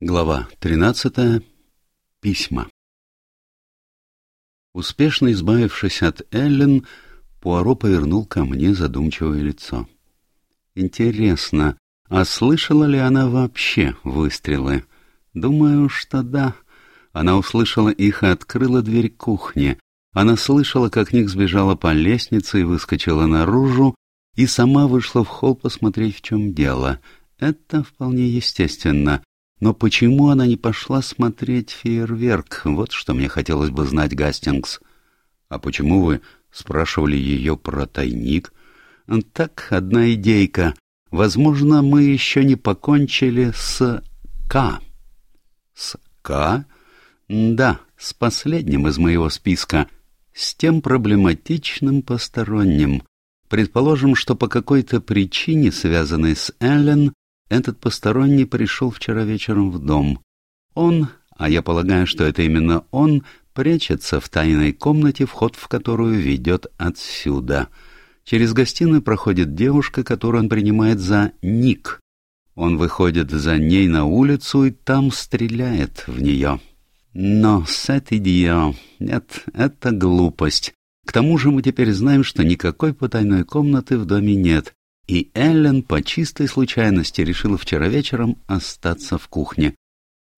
Глава 13. Письма. Успешно избавившись от Эллен, Пуаро повернул ко мне задумчивое лицо. Интересно, а слышала ли она вообще выстрелы? Думаю, что да. Она услышала их и открыла дверь кухни. Она слышала, как Ник сбежала по лестнице и выскочила наружу, и сама вышла в холл посмотреть, в чем дело. Это вполне естественно. Но почему она не пошла смотреть фейерверк? Вот что мне хотелось бы знать, Гастингс. А почему вы спрашивали ее про тайник? Так, одна идейка. Возможно, мы еще не покончили с К. С К? Да, с последним из моего списка. С тем проблематичным посторонним. Предположим, что по какой-то причине, связанной с Эллен, этот посторонний пришел вчера вечером в дом. Он, а я полагаю, что это именно он, прячется в тайной комнате, вход в которую ведет отсюда. Через гостиную проходит девушка, которую он принимает за Ник. Он выходит за ней на улицу и там стреляет в нее. Но с этой дио... Нет, это глупость. К тому же мы теперь знаем, что никакой потайной комнаты в доме нет, и Эллен по чистой случайности решила вчера вечером остаться в кухне.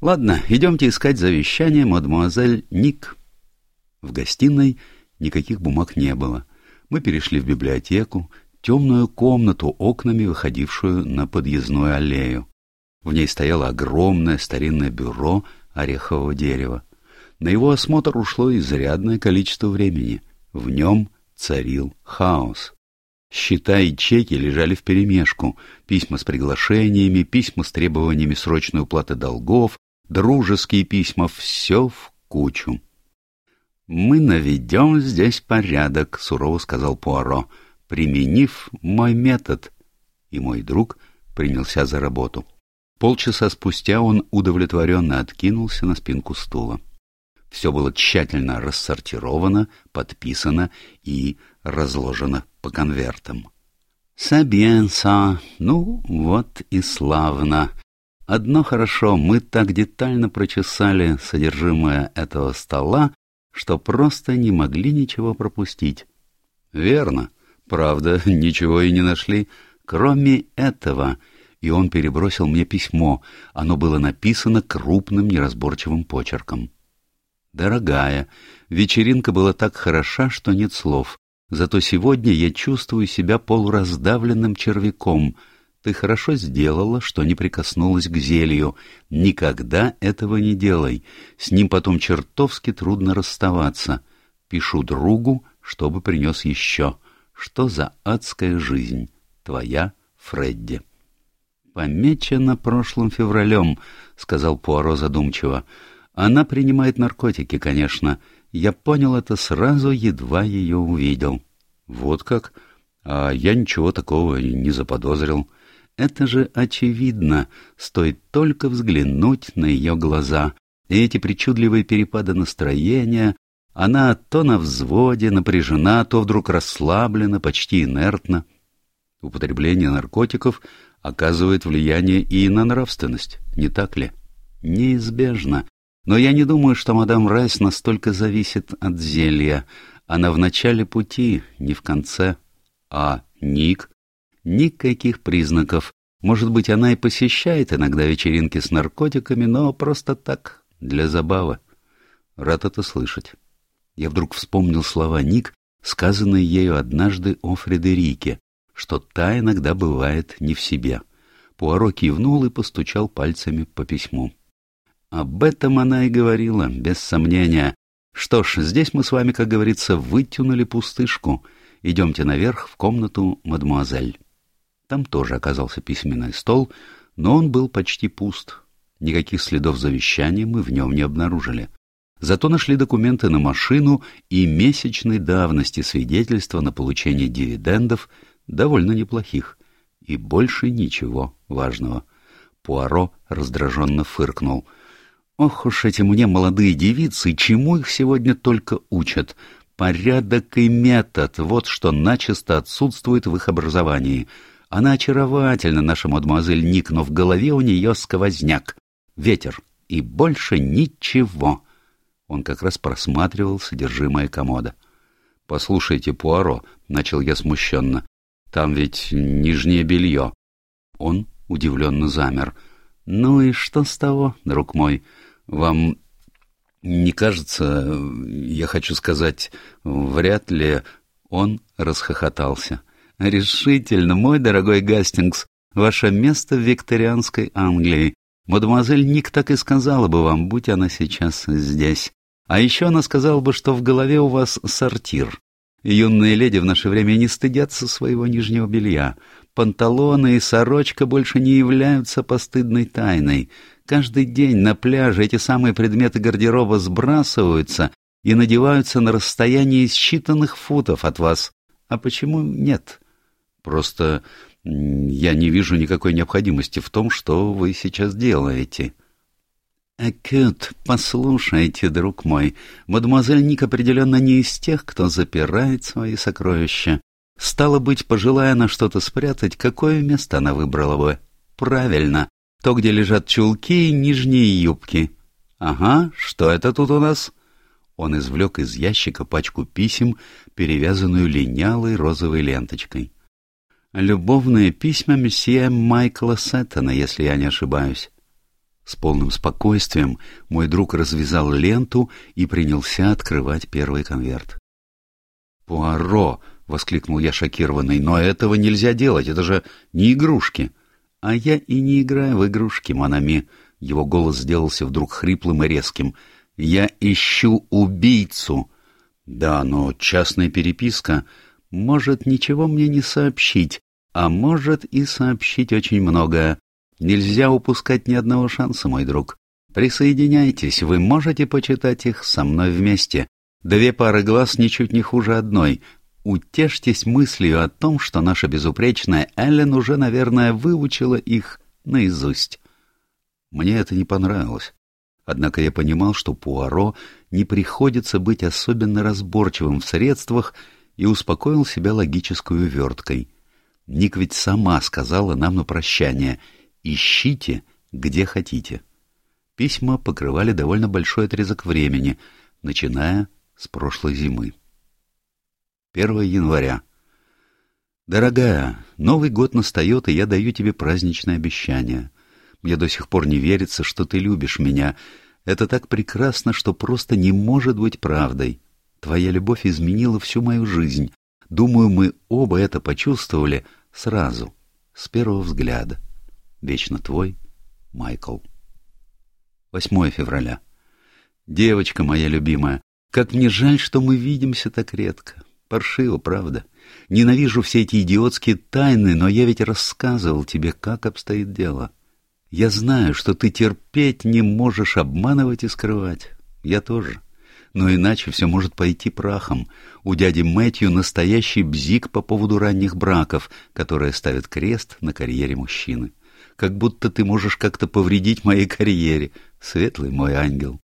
«Ладно, идемте искать завещание, мадемуазель Ник». В гостиной никаких бумаг не было. Мы перешли в библиотеку, темную комнату, окнами выходившую на подъездную аллею. В ней стояло огромное старинное бюро орехового дерева. На его осмотр ушло изрядное количество времени. В нем царил хаос. Счета и чеки лежали вперемешку, письма с приглашениями, письма с требованиями срочной уплаты долгов, дружеские письма — все в кучу. «Мы наведем здесь порядок», — сурово сказал Пуаро, применив мой метод. И мой друг принялся за работу. Полчаса спустя он удовлетворенно откинулся на спинку стула. Все было тщательно рассортировано, подписано и разложено по конвертам. «Сабьенса, ну вот и славно. Одно хорошо, мы так детально прочесали содержимое этого стола, что просто не могли ничего пропустить». «Верно. Правда, ничего и не нашли. Кроме этого...» И он перебросил мне письмо. Оно было написано крупным неразборчивым почерком. «Дорогая, вечеринка была так хороша, что нет слов. Зато сегодня я чувствую себя полураздавленным червяком. Ты хорошо сделала, что не прикоснулась к зелью. Никогда этого не делай. С ним потом чертовски трудно расставаться. Пишу другу, чтобы принес еще. Что за адская жизнь? Твоя Фредди. «Помечено прошлым февралем», — сказал Пуаро задумчиво. «Она принимает наркотики, конечно». Я понял это сразу, едва ее увидел. Вот как? А я ничего такого не заподозрил. Это же очевидно, стоит только взглянуть на ее глаза. И эти причудливые перепады настроения, она то на взводе, напряжена, то вдруг расслаблена, почти инертна. Употребление наркотиков оказывает влияние и на нравственность, не так ли? Неизбежно. Но я не думаю, что мадам Райс настолько зависит от зелья. Она в начале пути, не в конце. А Ник? Никаких признаков. Может быть, она и посещает иногда вечеринки с наркотиками, но просто так, для забавы. Рад это слышать. Я вдруг вспомнил слова Ник, сказанные ею однажды о Фредерике, что та иногда бывает не в себе. Пуаро кивнул и постучал пальцами по письму. Об этом она и говорила, без сомнения. Что ж, здесь мы с вами, как говорится, вытянули пустышку. Идемте наверх в комнату мадемуазель. Там тоже оказался письменный стол, но он был почти пуст. Никаких следов завещания мы в нем не обнаружили. Зато нашли документы на машину и месячной давности свидетельства на получение дивидендов, довольно неплохих, и больше ничего важного. Пуаро раздраженно фыркнул — Ох уж эти мне молодые девицы, чему их сегодня только учат. Порядок и метод — вот что начисто отсутствует в их образовании. Она очаровательна, наша мадемуазель Ник, но в голове у нее сквозняк. ветер и больше ничего. Он как раз просматривал содержимое комода. — Послушайте, Пуаро, — начал я смущенно, — там ведь нижнее белье. Он удивленно замер. — Ну и что с того, друг мой? Вам не кажется, я хочу сказать, вряд ли... Он расхохотался. — Решительно, мой дорогой Гастингс, ваше место в викторианской Англии. Мадемуазель Ник так и сказала бы вам, будь она сейчас здесь. А еще она сказала бы, что в голове у вас сортир. Юные леди в наше время не стыдятся своего нижнего белья. Панталоны и сорочка больше не являются постыдной тайной. Каждый день на пляже эти самые предметы гардероба сбрасываются и надеваются на расстоянии считанных футов от вас. А почему нет? Просто я не вижу никакой необходимости в том, что вы сейчас делаете. Экют, послушайте, друг мой, мадемуазель Ник определенно не из тех, кто запирает свои сокровища. Стало быть, пожелая она что-то спрятать, какое место она выбрала бы? Правильно, то, где лежат чулки и нижние юбки. Ага, что это тут у нас? Он извлек из ящика пачку писем, перевязанную линялой розовой ленточкой. «Любовные письма месье Майкла Сеттона, если я не ошибаюсь». С полным спокойствием мой друг развязал ленту и принялся открывать первый конверт. «Пуаро!» — воскликнул я шокированный. «Но этого нельзя делать, это же не игрушки!» «А я и не играю в игрушки, Монами!» Его голос сделался вдруг хриплым и резким. «Я ищу убийцу!» «Да, но частная переписка может ничего мне не сообщить, а может и сообщить очень многое. Нельзя упускать ни одного шанса, мой друг. Присоединяйтесь, вы можете почитать их со мной вместе. Две пары глаз ничуть не хуже одной. Утешьтесь мыслью о том, что наша безупречная Эллен уже, наверное, выучила их наизусть. Мне это не понравилось. Однако я понимал, что Пуаро не приходится быть особенно разборчивым в средствах и успокоил себя логической уверткой. Ник ведь сама сказала нам на прощание — Ищите, где хотите. Письма покрывали довольно большой отрезок времени, начиная с прошлой зимы. 1 января. Дорогая, Новый год настает, и я даю тебе праздничное обещание. Мне до сих пор не верится, что ты любишь меня. Это так прекрасно, что просто не может быть правдой. Твоя любовь изменила всю мою жизнь. Думаю, мы оба это почувствовали сразу, с первого взгляда. Вечно твой, Майкл. 8 февраля. Девочка моя любимая, как мне жаль, что мы видимся так редко. Паршиво, правда. Ненавижу все эти идиотские тайны, но я ведь рассказывал тебе, как обстоит дело. Я знаю, что ты терпеть не можешь обманывать и скрывать. Я тоже. Но иначе все может пойти прахом. У дяди Мэтью настоящий бзик по поводу ранних браков, которые ставят крест на карьере мужчины как будто ты можешь как-то повредить моей карьере, светлый мой ангел.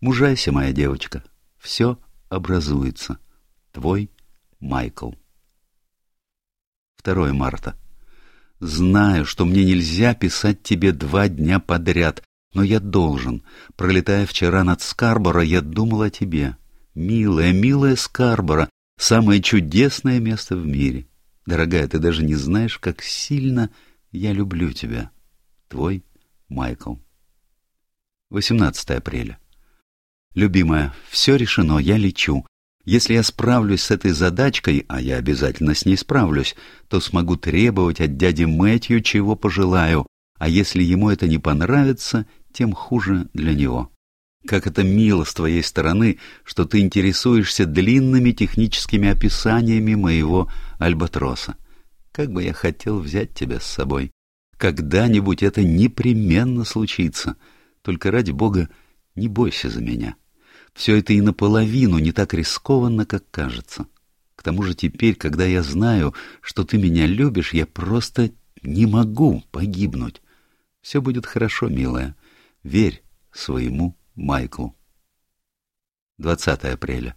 Мужайся, моя девочка, все образуется. Твой Майкл. 2 марта. Знаю, что мне нельзя писать тебе два дня подряд, но я должен. Пролетая вчера над Скарборо, я думал о тебе. Милая, милая Скарборо, самое чудесное место в мире. Дорогая, ты даже не знаешь, как сильно я люблю тебя. Твой Майкл. 18 апреля. Любимая, все решено, я лечу. Если я справлюсь с этой задачкой, а я обязательно с ней справлюсь, то смогу требовать от дяди Мэтью, чего пожелаю, а если ему это не понравится, тем хуже для него. Как это мило с твоей стороны, что ты интересуешься длинными техническими описаниями моего альбатроса. Как бы я хотел взять тебя с собой. Когда-нибудь это непременно случится. Только ради бога не бойся за меня. Все это и наполовину не так рискованно, как кажется. К тому же теперь, когда я знаю, что ты меня любишь, я просто не могу погибнуть. Все будет хорошо, милая. Верь своему Майклу. 20 апреля.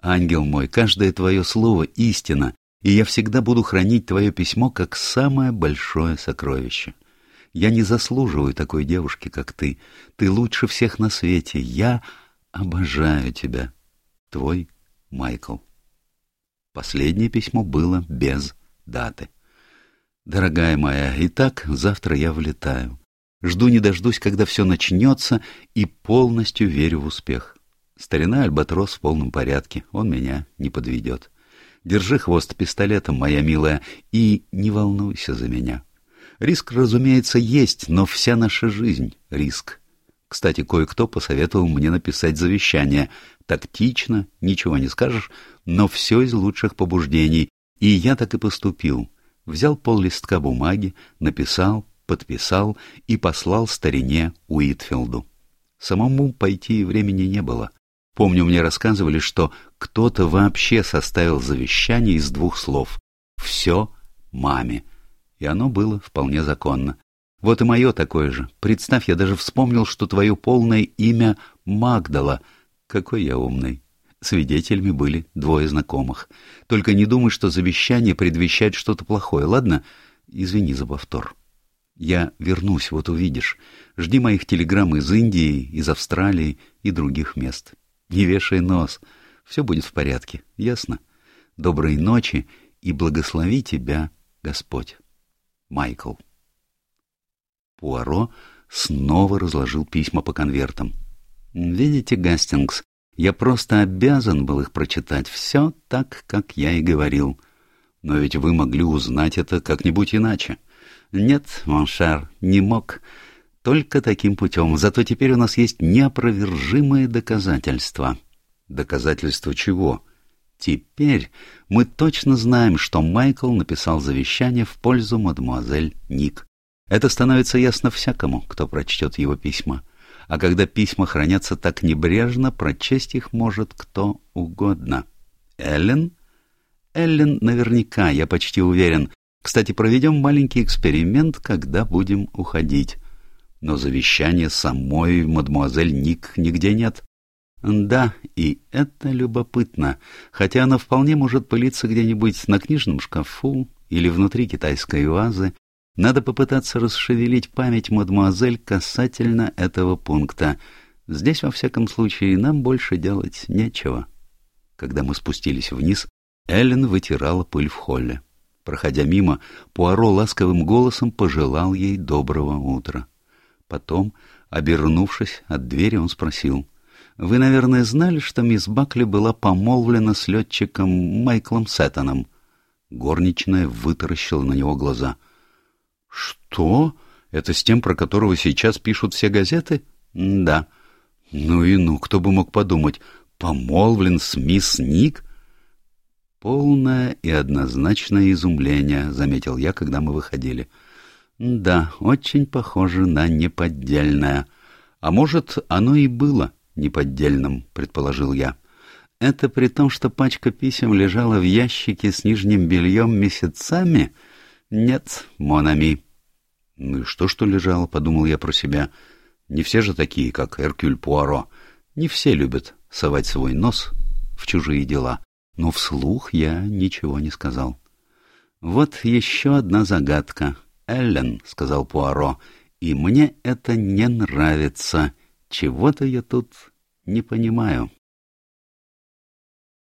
Ангел мой, каждое твое слово — истина, и я всегда буду хранить твое письмо как самое большое сокровище. Я не заслуживаю такой девушки, как ты. Ты лучше всех на свете. Я обожаю тебя. Твой Майкл. Последнее письмо было без даты. Дорогая моя, итак, завтра я вылетаю. Жду не дождусь, когда все начнется, и полностью верю в успех. Старина Альбатрос в полном порядке, он меня не подведет. Держи хвост пистолетом, моя милая, и не волнуйся за меня. Риск, разумеется, есть, но вся наша жизнь — риск. Кстати, кое-кто посоветовал мне написать завещание. Тактично, ничего не скажешь, но все из лучших побуждений. И я так и поступил. Взял пол листка бумаги, написал, подписал и послал старине Уитфилду. Самому пойти времени не было. Помню, мне рассказывали, что кто-то вообще составил завещание из двух слов «все маме», и оно было вполне законно. Вот и мое такое же. Представь, я даже вспомнил, что твое полное имя Магдала. Какой я умный. Свидетелями были двое знакомых. Только не думай, что завещание предвещает что-то плохое, ладно? Извини за повтор. Я вернусь, вот увидишь. Жди моих телеграмм из Индии, из Австралии и других мест. Не вешай нос. Все будет в порядке, ясно? Доброй ночи и благослови тебя Господь. Майкл. Пуаро снова разложил письма по конвертам. «Видите, Гастингс, я просто обязан был их прочитать. Все так, как я и говорил. Но ведь вы могли узнать это как-нибудь иначе». «Нет, Моншар, не мог. Только таким путем. Зато теперь у нас есть неопровержимые доказательства». «Доказательства чего?» Теперь мы точно знаем, что Майкл написал завещание в пользу мадемуазель Ник. Это становится ясно всякому, кто прочтет его письма. А когда письма хранятся так небрежно, прочесть их может кто угодно. Эллен? Эллен наверняка, я почти уверен. Кстати, проведем маленький эксперимент, когда будем уходить. Но завещания самой мадемуазель Ник нигде нет. Да, и это любопытно, хотя она вполне может пылиться где-нибудь на книжном шкафу или внутри китайской вазы, надо попытаться расшевелить память мадемуазель касательно этого пункта. Здесь, во всяком случае, нам больше делать нечего. Когда мы спустились вниз, Эллен вытирала пыль в холле. Проходя мимо, Пуаро ласковым голосом пожелал ей доброго утра. Потом, обернувшись от двери, он спросил, «Вы, наверное, знали, что мисс Бакли была помолвлена с летчиком Майклом Сеттоном?» Горничная вытаращила на него глаза — «Что? Это с тем, про которого сейчас пишут все газеты?» «Да». «Ну и ну, кто бы мог подумать, помолвлен с мисс Ник?» «Полное и однозначное изумление», — заметил я, когда мы выходили. «Да, очень похоже на неподдельное. А может, оно и было неподдельным», — предположил я. «Это при том, что пачка писем лежала в ящике с нижним бельем месяцами?» «Нет, Монами». «Ну и что, что лежало?» — подумал я про себя. «Не все же такие, как Эркюль Пуаро. Не все любят совать свой нос в чужие дела. Но вслух я ничего не сказал». «Вот еще одна загадка. Эллен», — сказал Пуаро, — «и мне это не нравится. Чего-то я тут не понимаю».